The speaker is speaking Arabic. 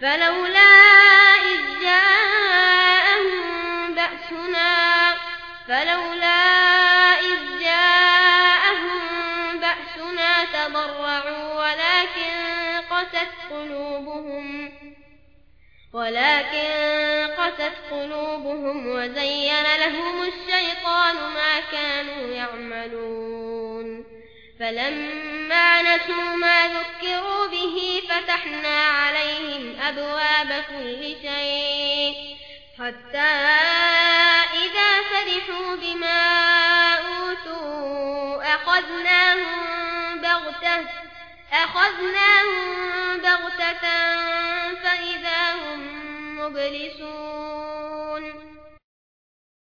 فلولا إذ جاءهم بأسنا فلولا إذ جاءهم بأسنا تضرعوا ولكن قست قلوبهم ولكن قست قلوبهم وزين لهم الشيطان ما كانوا يعملون. فلما نسوا ما ذكروا به فتحنا عليهم أبواب كل شيء حتى إذا فرحوا بما أوتوا أخذناهم بغتة أخذناهم بغتة فإذا هم مبلسون